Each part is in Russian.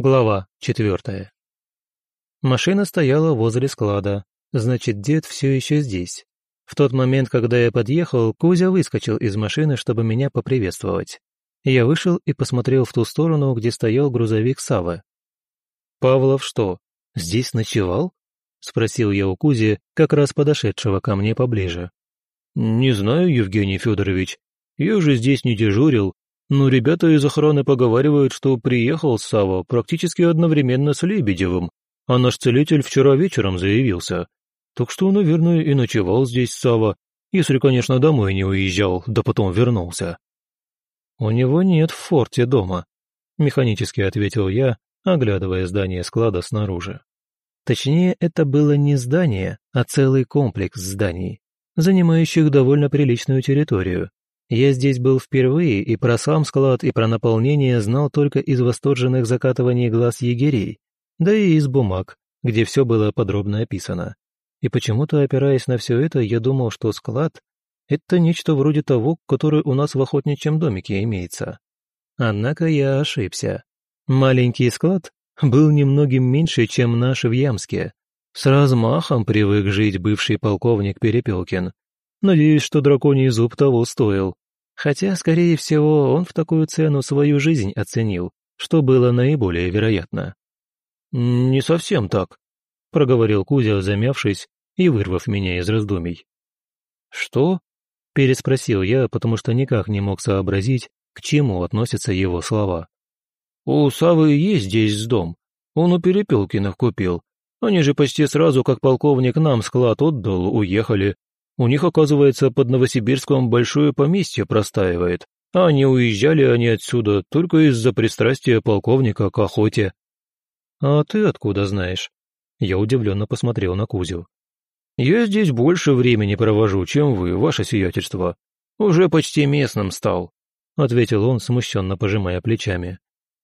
Глава четвертая. Машина стояла возле склада, значит, дед все еще здесь. В тот момент, когда я подъехал, Кузя выскочил из машины, чтобы меня поприветствовать. Я вышел и посмотрел в ту сторону, где стоял грузовик Савы. «Павлов что, здесь ночевал?» — спросил я у Кузи, как раз подошедшего ко мне поближе. «Не знаю, Евгений Федорович. Я же здесь не дежурил, но ребята из охраны поговаривают, что приехал Сава практически одновременно с Лебедевым, а наш целитель вчера вечером заявился. Так что, наверное, и ночевал здесь Сава, если, конечно, домой не уезжал, да потом вернулся. «У него нет в форте дома», — механически ответил я, оглядывая здание склада снаружи. Точнее, это было не здание, а целый комплекс зданий, занимающих довольно приличную территорию, я здесь был впервые и про сам склад, и про наполнение знал только из восторженных закатываний глаз егерей, да и из бумаг, где все было подробно описано. И почему-то, опираясь на все это, я думал, что склад — это нечто вроде того, который у нас в охотничьем домике имеется. Однако я ошибся. Маленький склад был немногим меньше, чем наш в Ямске. С размахом привык жить бывший полковник Перепелкин, Надеюсь, что драконий зуб того стоил. Хотя, скорее всего, он в такую цену свою жизнь оценил, что было наиболее вероятно. «Не совсем так», — проговорил Кузя, замявшись и вырвав меня из раздумий. «Что?» — переспросил я, потому что никак не мог сообразить, к чему относятся его слова. «У Савы есть здесь дом. Он у Перепелкиных купил. Они же почти сразу, как полковник нам склад отдал, уехали. У них, оказывается, под Новосибирском большое поместье простаивает, а они уезжали они отсюда только из-за пристрастия полковника к охоте. «А ты откуда знаешь?» Я удивленно посмотрел на Кузю. «Я здесь больше времени провожу, чем вы, ваше сиятельство. Уже почти местным стал», — ответил он, смущенно пожимая плечами.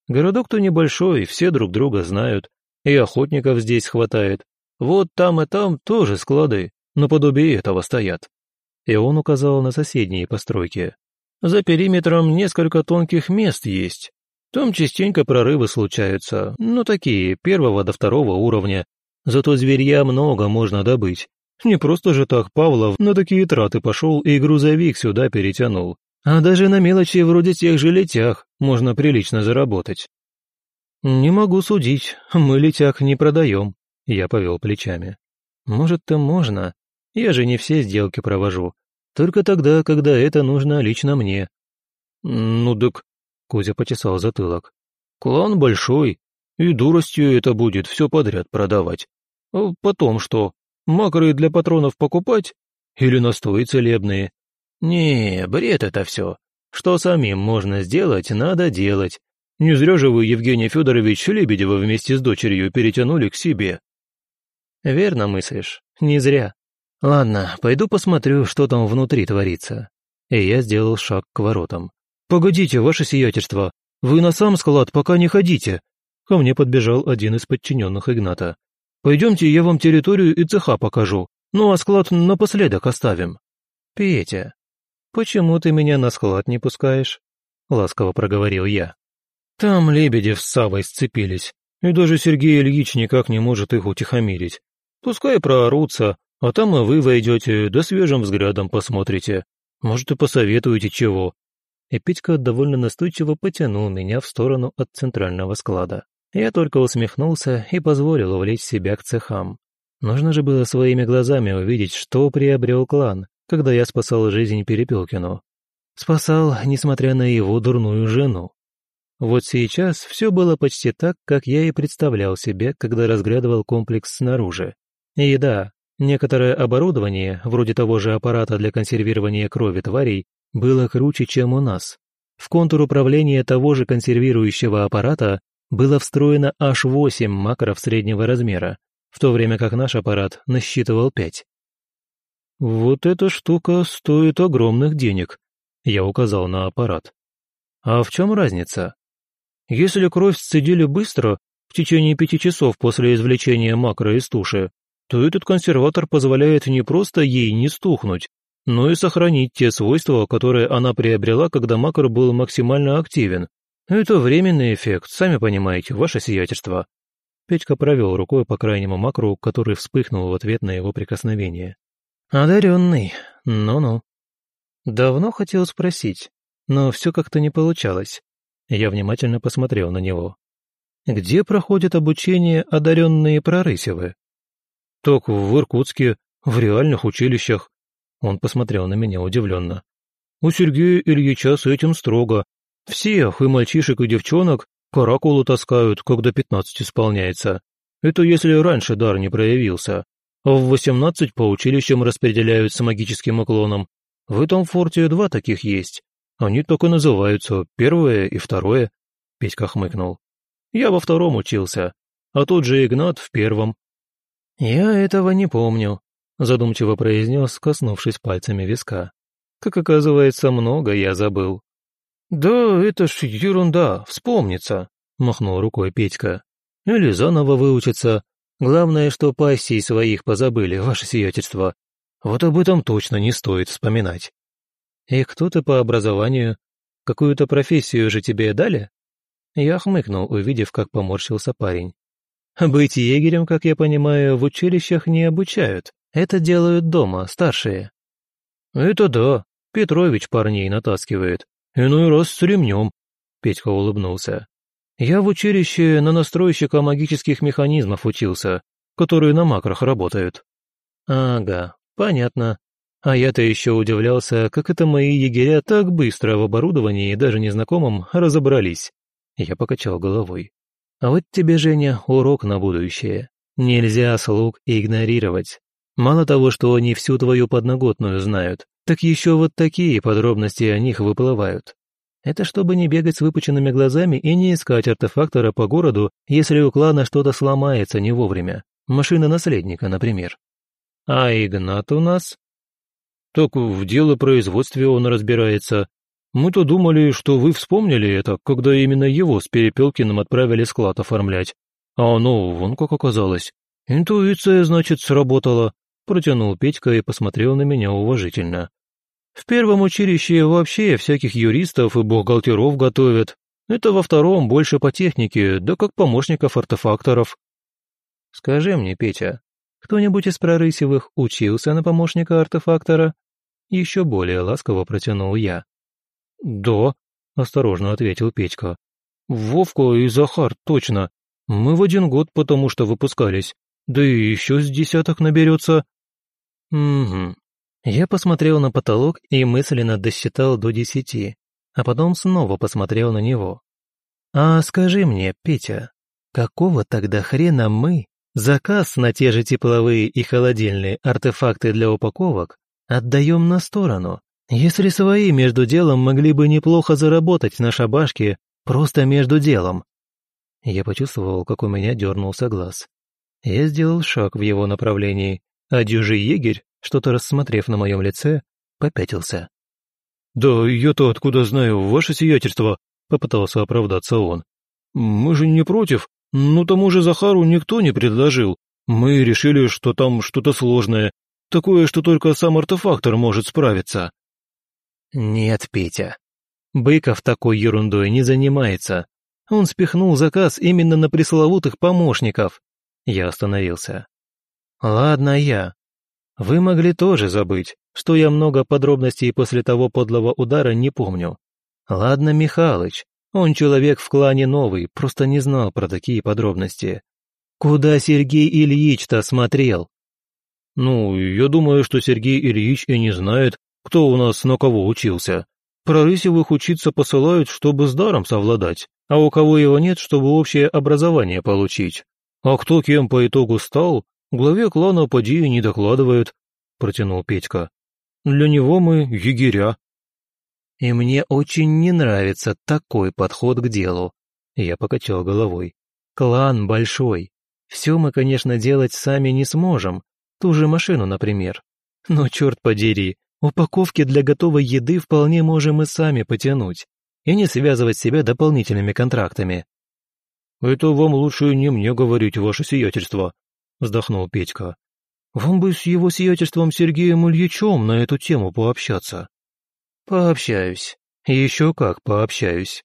«Городок-то небольшой, все друг друга знают, и охотников здесь хватает. Вот там и там тоже склады, наподобие этого стоят. И он указал на соседние постройки. За периметром несколько тонких мест есть. Там частенько прорывы случаются, ну такие, первого до второго уровня. Зато зверья много можно добыть. Не просто же так Павлов на такие траты пошел и грузовик сюда перетянул. А даже на мелочи вроде тех же летях можно прилично заработать. «Не могу судить, мы летях не продаем», — я повел плечами. «Может-то можно, я же не все сделки провожу. Только тогда, когда это нужно лично мне». «Ну так...» — Кузя почесал затылок. «Клан большой, и дуростью это будет все подряд продавать. А потом что, макры для патронов покупать? Или настои целебные? Не, бред это все. Что самим можно сделать, надо делать. Не зря же вы, Евгений Федорович Лебедева вместе с дочерью перетянули к себе. Верно мыслишь, не зря. Ладно, пойду посмотрю, что там внутри творится. И я сделал шаг к воротам. «Погодите, ваше сиятельство, вы на сам склад пока не ходите!» Ко мне подбежал один из подчиненных Игната. «Пойдемте, я вам территорию и цеха покажу, ну а склад напоследок оставим». «Петя, почему ты меня на склад не пускаешь?» Ласково проговорил я. «Там Лебедев с Савой сцепились, и даже Сергей Ильич никак не может их утихомирить. Пускай проорутся, а там и вы войдете, да свежим взглядом посмотрите. Может, и посоветуете чего». И Петька довольно настойчиво потянул меня в сторону от центрального склада. Я только усмехнулся и позволил увлечь себя к цехам. Нужно же было своими глазами увидеть, что приобрел клан, когда я спасал жизнь Перепелкину. Спасал, несмотря на его дурную жену. Вот сейчас все было почти так, как я и представлял себе, когда разглядывал комплекс снаружи. И да, Некоторое оборудование, вроде того же аппарата для консервирования крови тварей, было круче, чем у нас. В контур управления того же консервирующего аппарата было встроено аж 8 макров среднего размера, в то время как наш аппарат насчитывал 5. «Вот эта штука стоит огромных денег», — я указал на аппарат. «А в чем разница? Если кровь сцедили быстро, в течение пяти часов после извлечения макро из туши, то этот консерватор позволяет не просто ей не стухнуть, но и сохранить те свойства, которые она приобрела, когда макро был максимально активен, «Это временный эффект, сами понимаете, ваше сиятельство». Петька провел рукой по крайнему макру, который вспыхнул в ответ на его прикосновение. «Одаренный, ну-ну». Давно хотел спросить, но все как-то не получалось. Я внимательно посмотрел на него. «Где проходит обучение одаренные прорысевы?» «Так в Иркутске, в реальных училищах». Он посмотрел на меня удивленно. «У Сергея Ильича с этим строго. Всех, и мальчишек, и девчонок, каракулу таскают, когда пятнадцать исполняется. Это если раньше дар не проявился. В восемнадцать по училищам распределяют с магическим уклоном. В этом форте два таких есть. Они только называются первое и второе. Петька хмыкнул. Я во втором учился, а тот же Игнат в первом. Я этого не помню, задумчиво произнес, коснувшись пальцами виска. Как оказывается, много я забыл. «Да это ж ерунда, вспомнится», — махнул рукой Петька. «Или заново выучиться. Главное, что пассий своих позабыли, ваше сиятельство. Вот об этом точно не стоит вспоминать». «И кто ты по образованию? Какую-то профессию же тебе дали?» Я хмыкнул, увидев, как поморщился парень. «Быть егерем, как я понимаю, в училищах не обучают. Это делают дома, старшие». «Это да, Петрович парней натаскивает. Иной раз с ремнем», — Петька улыбнулся. «Я в училище на настройщика магических механизмов учился, которые на макрах работают». «Ага, понятно. А я-то еще удивлялся, как это мои егеря так быстро в оборудовании, даже незнакомым, разобрались». Я покачал головой. «А вот тебе, Женя, урок на будущее. Нельзя слуг игнорировать. Мало того, что они всю твою подноготную знают, так еще вот такие подробности о них выплывают. Это чтобы не бегать с выпученными глазами и не искать артефактора по городу, если у клана что-то сломается не вовремя. Машина наследника, например. А Игнат у нас? Так в дело производстве он разбирается. Мы-то думали, что вы вспомнили это, когда именно его с Перепелкиным отправили склад оформлять. А оно вон как оказалось. Интуиция, значит, сработала. Протянул Петька и посмотрел на меня уважительно. В первом училище вообще всяких юристов и бухгалтеров готовят. Это во втором больше по технике, да как помощников артефакторов. Скажи мне, Петя, кто-нибудь из прорысевых учился на помощника артефактора? Еще более ласково протянул я. Да, осторожно ответил Петька. Вовка и Захар, точно. Мы в один год потому что выпускались. Да и еще с десяток наберется. Угу. Я посмотрел на потолок и мысленно досчитал до десяти, а потом снова посмотрел на него. «А скажи мне, Петя, какого тогда хрена мы заказ на те же тепловые и холодильные артефакты для упаковок отдаем на сторону, если свои между делом могли бы неплохо заработать на шабашке просто между делом?» Я почувствовал, как у меня дернулся глаз. Я сделал шаг в его направлении, а дюжий егерь что-то рассмотрев на моем лице, попятился. «Да я-то откуда знаю, ваше сиятельство?» — попытался оправдаться он. «Мы же не против, но тому же Захару никто не предложил. Мы решили, что там что-то сложное, такое, что только сам артефактор может справиться». «Нет, Петя, Быков такой ерундой не занимается. Он спихнул заказ именно на пресловутых помощников». Я остановился. «Ладно я, вы могли тоже забыть, что я много подробностей после того подлого удара не помню. Ладно, Михалыч, он человек в клане новый, просто не знал про такие подробности. Куда Сергей Ильич-то смотрел? Ну, я думаю, что Сергей Ильич и не знает, кто у нас на кого учился. Про Рысевых учиться посылают, чтобы с даром совладать, а у кого его нет, чтобы общее образование получить. А кто кем по итогу стал, Главе клана поди не докладывают», — протянул Петька. «Для него мы егеря». «И мне очень не нравится такой подход к делу», — я покачал головой. «Клан большой. Все мы, конечно, делать сами не сможем, ту же машину, например. Но, черт подери, упаковки для готовой еды вполне можем и сами потянуть, и не связывать себя дополнительными контрактами». «Это вам лучше не мне говорить, ваше сиятельство», вздохнул Петька. «Вам бы с его сиятельством Сергеем Ильичем на эту тему пообщаться». «Пообщаюсь. Еще как пообщаюсь».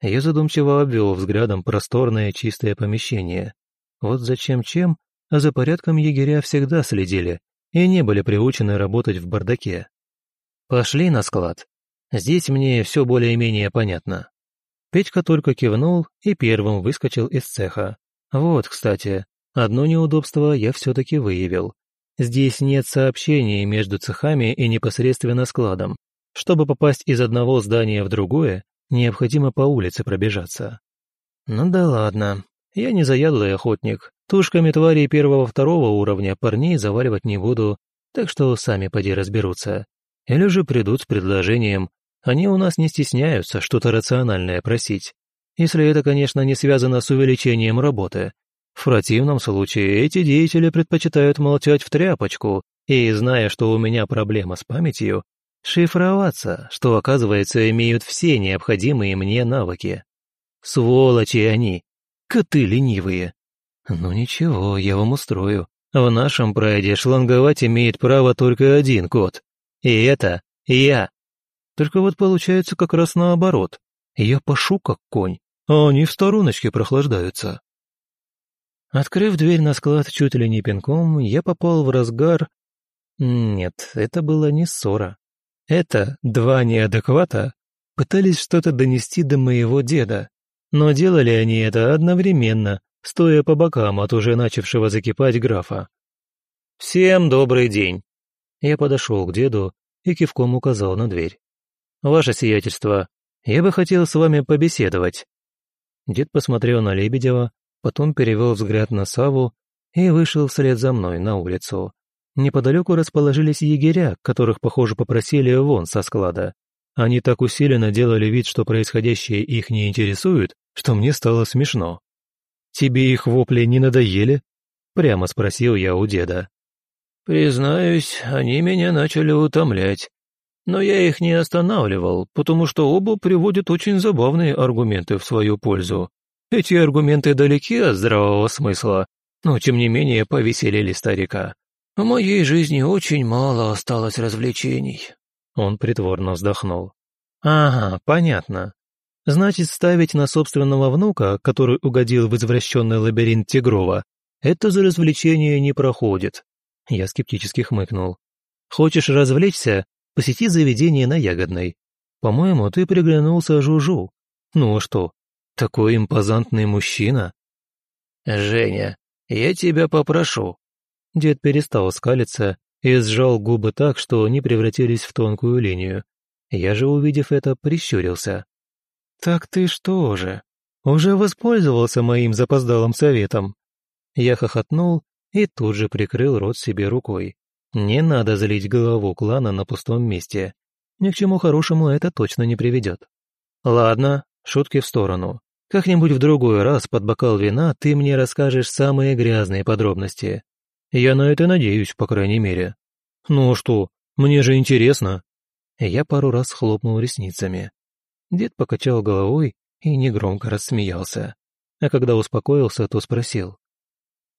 Я задумчиво обвел взглядом просторное чистое помещение. Вот зачем чем, а за порядком егеря всегда следили и не были приучены работать в бардаке. Пошли на склад. Здесь мне все более-менее понятно. Петька только кивнул и первым выскочил из цеха. Вот, кстати, одно неудобство я все-таки выявил. Здесь нет сообщений между цехами и непосредственно складом. Чтобы попасть из одного здания в другое, необходимо по улице пробежаться. Ну да ладно, я не заядлый охотник. Тушками тварей первого-второго уровня парней заваливать не буду, так что сами поди разберутся. Или же придут с предложением они у нас не стесняются что-то рациональное просить, если это, конечно, не связано с увеличением работы. В противном случае эти деятели предпочитают молчать в тряпочку и, зная, что у меня проблема с памятью, шифроваться, что, оказывается, имеют все необходимые мне навыки. Сволочи они, коты ленивые. Ну ничего, я вам устрою. В нашем прайде шланговать имеет право только один кот. И это я. Только вот получается как раз наоборот. Я пашу как конь, а они в стороночке прохлаждаются. Открыв дверь на склад чуть ли не пинком, я попал в разгар... Нет, это было не ссора. Это два неадеквата пытались что-то донести до моего деда, но делали они это одновременно, стоя по бокам от уже начавшего закипать графа. «Всем добрый день!» Я подошел к деду и кивком указал на дверь. «Ваше сиятельство, я бы хотел с вами побеседовать». Дед посмотрел на Лебедева, потом перевел взгляд на Саву и вышел вслед за мной на улицу. Неподалеку расположились егеря, которых, похоже, попросили вон со склада. Они так усиленно делали вид, что происходящее их не интересует, что мне стало смешно. «Тебе их вопли не надоели?» — прямо спросил я у деда. «Признаюсь, они меня начали утомлять», но я их не останавливал, потому что оба приводят очень забавные аргументы в свою пользу. Эти аргументы далеки от здравого смысла, но тем не менее повеселили старика. В моей жизни очень мало осталось развлечений. Он притворно вздохнул. «Ага, понятно. Значит, ставить на собственного внука, который угодил в извращенный лабиринт Тигрова, это за развлечение не проходит». Я скептически хмыкнул. «Хочешь развлечься? посети заведение на Ягодной. По-моему, ты приглянулся Жужу. Ну а что, такой импозантный мужчина?» «Женя, я тебя попрошу». Дед перестал скалиться и сжал губы так, что они превратились в тонкую линию. Я же, увидев это, прищурился. «Так ты что же, уже воспользовался моим запоздалым советом?» Я хохотнул и тут же прикрыл рот себе рукой. Не надо залить голову клана на пустом месте. Ни к чему хорошему это точно не приведет. Ладно, шутки в сторону. Как-нибудь в другой раз под бокал вина ты мне расскажешь самые грязные подробности. Я на это надеюсь, по крайней мере. Ну что, мне же интересно. Я пару раз хлопнул ресницами. Дед покачал головой и негромко рассмеялся. А когда успокоился, то спросил.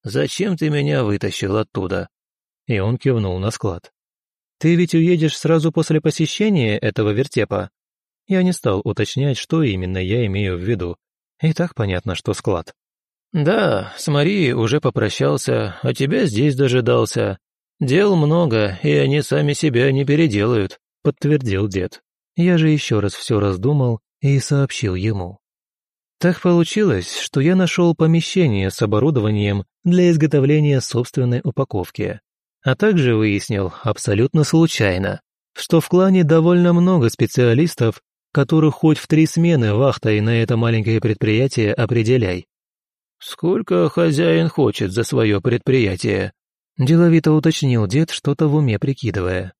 «Зачем ты меня вытащил оттуда?» И он кивнул на склад. «Ты ведь уедешь сразу после посещения этого вертепа?» Я не стал уточнять, что именно я имею в виду. И так понятно, что склад. «Да, с Марией уже попрощался, а тебя здесь дожидался. Дел много, и они сами себя не переделают», — подтвердил дед. Я же еще раз все раздумал и сообщил ему. Так получилось, что я нашел помещение с оборудованием для изготовления собственной упаковки. А также выяснил, абсолютно случайно, что в клане довольно много специалистов, которых хоть в три смены вахтой на это маленькое предприятие определяй. «Сколько хозяин хочет за свое предприятие?» Деловито уточнил дед, что-то в уме прикидывая.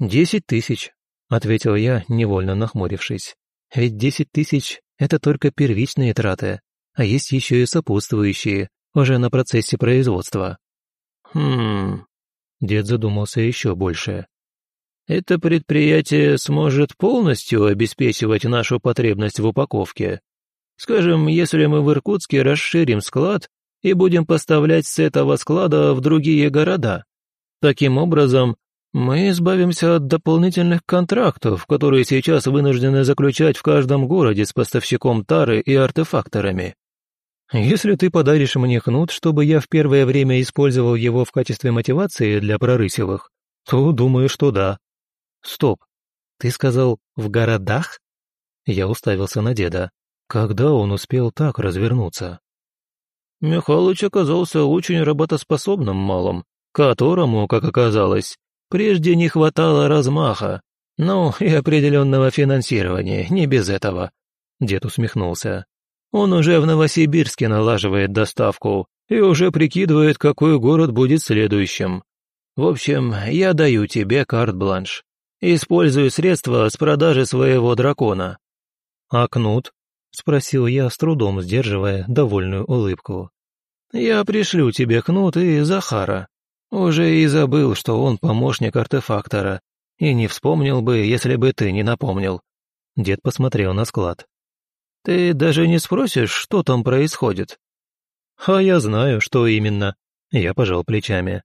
«Десять тысяч», — ответил я, невольно нахмурившись. «Ведь десять тысяч — это только первичные траты, а есть еще и сопутствующие, уже на процессе производства». «Хм, Дед задумался еще больше. «Это предприятие сможет полностью обеспечивать нашу потребность в упаковке. Скажем, если мы в Иркутске расширим склад и будем поставлять с этого склада в другие города. Таким образом, Мы избавимся от дополнительных контрактов, которые сейчас вынуждены заключать в каждом городе с поставщиком тары и артефакторами. Если ты подаришь мне кнут, чтобы я в первое время использовал его в качестве мотивации для прорысевых, то думаю, что да. Стоп, ты сказал «в городах»? Я уставился на деда. Когда он успел так развернуться? Михалыч оказался очень работоспособным малым, которому, как оказалось, прежде не хватало размаха, ну и определенного финансирования, не без этого. Дед усмехнулся. Он уже в Новосибирске налаживает доставку и уже прикидывает, какой город будет следующим. В общем, я даю тебе карт-бланш. Используй средства с продажи своего дракона. А кнут? — спросил я, с трудом сдерживая довольную улыбку. «Я пришлю тебе Кнут и Захара. Уже и забыл, что он помощник артефактора, и не вспомнил бы, если бы ты не напомнил». Дед посмотрел на склад. «Ты даже не спросишь, что там происходит?» «А я знаю, что именно». Я пожал плечами.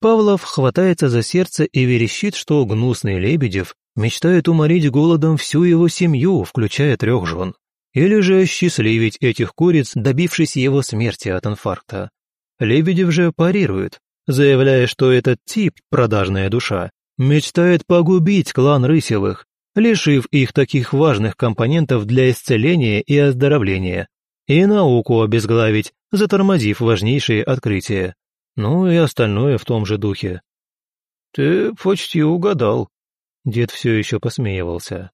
Павлов хватается за сердце и верещит, что гнусный Лебедев мечтает уморить голодом всю его семью, включая трех жен или же счастливить этих куриц, добившись его смерти от инфаркта. Лебедев же парирует, заявляя, что этот тип, продажная душа, мечтает погубить клан Рысевых, лишив их таких важных компонентов для исцеления и оздоровления, и науку обезглавить, затормозив важнейшие открытия. Ну и остальное в том же духе. «Ты почти угадал», — дед все еще посмеивался.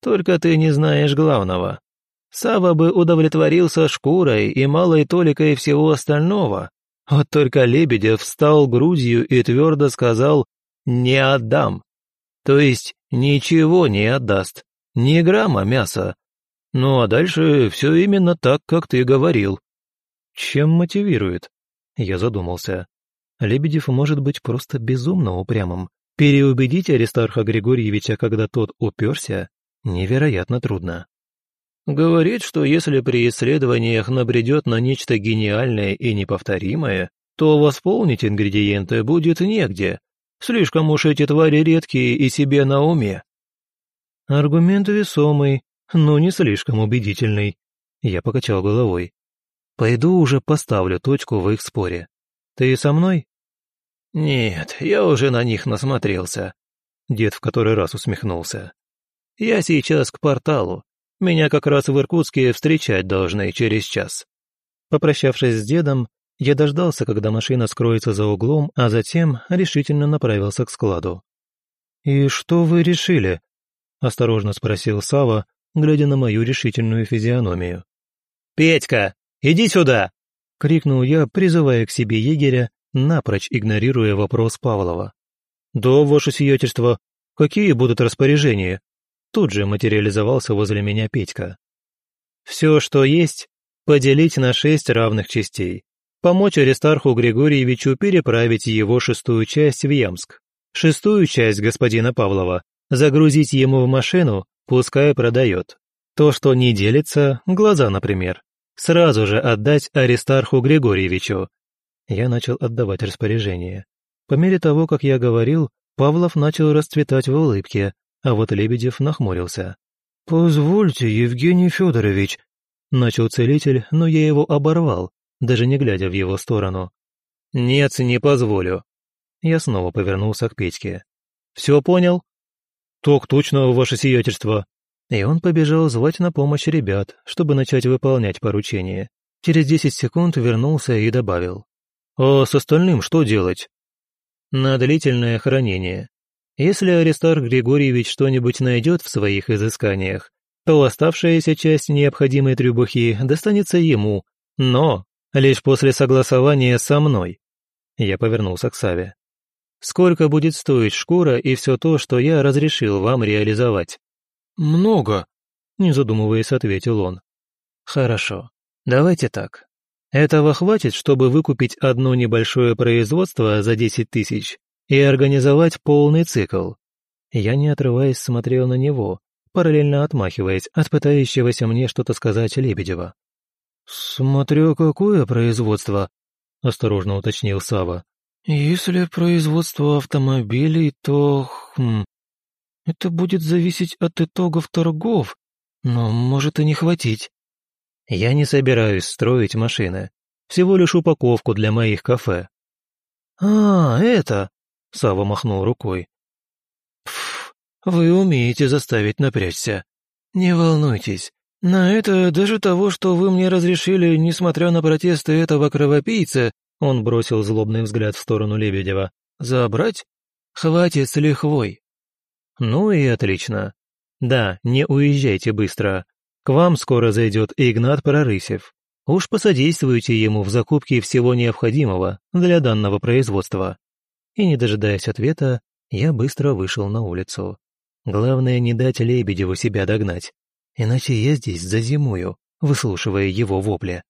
«Только ты не знаешь главного. Сава бы удовлетворился шкурой и малой толикой всего остального. Вот только Лебедев встал грудью и твердо сказал «не отдам». То есть ничего не отдаст, ни грамма мяса. Ну а дальше все именно так, как ты говорил. Чем мотивирует? Я задумался. Лебедев может быть просто безумно упрямым. Переубедить Аристарха Григорьевича, когда тот уперся, невероятно трудно. Говорит, что если при исследованиях набредет на нечто гениальное и неповторимое, то восполнить ингредиенты будет негде. Слишком уж эти твари редкие и себе на уме. Аргумент весомый, но не слишком убедительный. Я покачал головой. Пойду уже поставлю точку в их споре. Ты со мной? Нет, я уже на них насмотрелся. Дед в который раз усмехнулся. Я сейчас к порталу. Меня как раз в Иркутске встречать должны через час». Попрощавшись с дедом, я дождался, когда машина скроется за углом, а затем решительно направился к складу. «И что вы решили?» – осторожно спросил Сава, глядя на мою решительную физиономию. «Петька, иди сюда!» – крикнул я, призывая к себе егеря, напрочь игнорируя вопрос Павлова. «Да, ваше сиятельство, какие будут распоряжения?» Тут же материализовался возле меня Петька. «Все, что есть, поделить на шесть равных частей. Помочь Аристарху Григорьевичу переправить его шестую часть в Ямск. Шестую часть господина Павлова загрузить ему в машину, пускай продает. То, что не делится, глаза, например, сразу же отдать Аристарху Григорьевичу. Я начал отдавать распоряжение. По мере того, как я говорил, Павлов начал расцветать в улыбке, а вот Лебедев нахмурился. «Позвольте, Евгений Федорович», — начал целитель, но я его оборвал, даже не глядя в его сторону. «Нет, не позволю». Я снова повернулся к Петьке. «Все понял?» «Так точно, ваше сиятельство». И он побежал звать на помощь ребят, чтобы начать выполнять поручение. Через десять секунд вернулся и добавил. «А с остальным что делать?» «На длительное хранение. Если Аристарх Григорьевич что-нибудь найдет в своих изысканиях, то оставшаяся часть необходимой трюбухи достанется ему, но лишь после согласования со мной. Я повернулся к Саве. «Сколько будет стоить шкура и все то, что я разрешил вам реализовать?» «Много», — не задумываясь, ответил он. «Хорошо. Давайте так. Этого хватит, чтобы выкупить одно небольшое производство за десять тысяч и организовать полный цикл. Я, не отрываясь, смотрел на него, параллельно отмахиваясь от пытающегося мне что-то сказать Лебедева. «Смотрю, какое производство», — осторожно уточнил Сава. Если производство автомобилей, то... Хм, это будет зависеть от итогов торгов, но может и не хватить. Я не собираюсь строить машины. Всего лишь упаковку для моих кафе. «А, это...» — Сава махнул рукой. «Пф, вы умеете заставить напрячься. Не волнуйтесь, на это даже того, что вы мне разрешили, несмотря на протесты этого кровопийца, он бросил злобный взгляд в сторону Лебедева. «Забрать? Хватит с лихвой». «Ну и отлично. Да, не уезжайте быстро. К вам скоро зайдет Игнат Прорысев. Уж посодействуйте ему в закупке всего необходимого для данного производства». И не дожидаясь ответа, я быстро вышел на улицу. Главное не дать Лебедеву себя догнать, иначе я здесь зазимую, выслушивая его вопли.